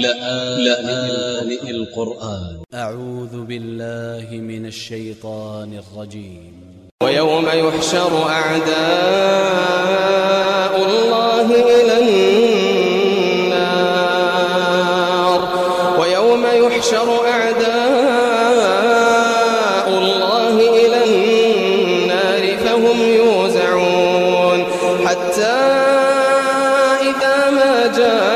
لآن القرآن. أ ع و ذ ب ا ل ل ه من ا ل ش ي ط ا ن ا ل ج ي م ويوم يحشر أعداء الله إلى النار. ويوم يحشر أعداء الله إلى النار فهم يوزعون. حتى إذا ما جاءوها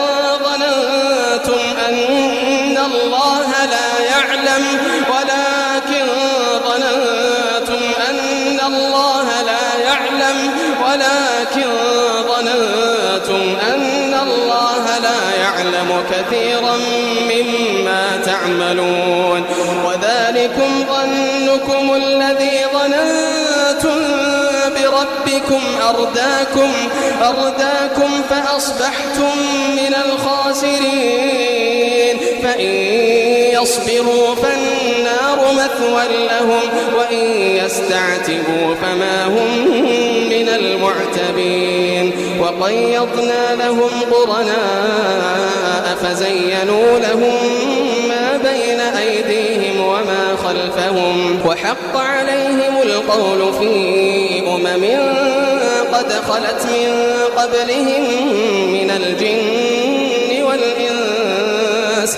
ظننتم أن الله لا يعلم ولكن ظننتم أن الله لا يعلم ولكن ظننتم أن الله لا يعلم كثيرا مما تعملون. وذلكم ظنكم الذي ظننتم بربكم أرداكم أرداكم فأصبحتم من الخاسرين. فإن يصبروا فالنار مثوى لهم وإن يستعتبوا فما هم من المعتبين. وقيضنا لهم قرناء فزينوا لهم بين أيديهم وما خلفهم وحق عليهم القول في أمم قد خلت من قبلهم من الجن والإنس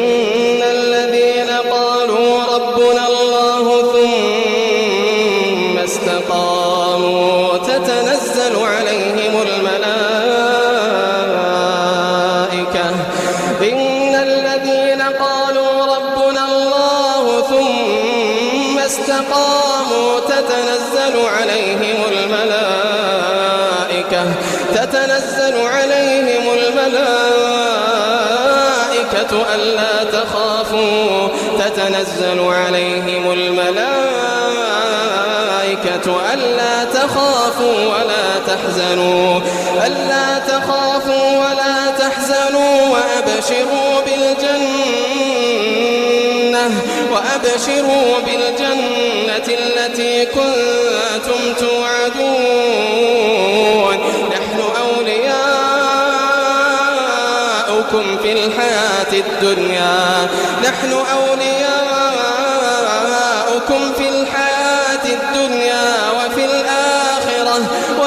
تتنزل عليهم الملائكة. إن الذين قالوا ربنا الله ثم استقاموا تتنزل عليهم الملائكة. تتنزل عليهم الملائكة ألا تخافوا. تتنزل عليهم الملائكة ألا تخافوا ولا تحزنوا ألا تخافوا ولا تحزنوا وأبشروا بالجنة وأبشروا بالجنة التي كنتم توعدون. نحن أولياؤكم في الحياة الدنيا نحن أولياؤكم في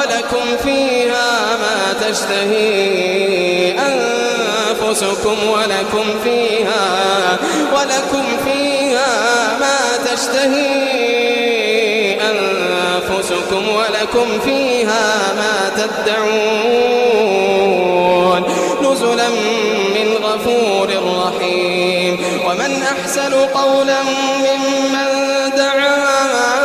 ولكم فيها ما تشتهي أنفسكم ولكم فيها ولكم فيها ما تشتهي أنفسكم ولكم فيها ما تدعون نزلا من غفور رحيم ومن أحسن قولا ممن دعا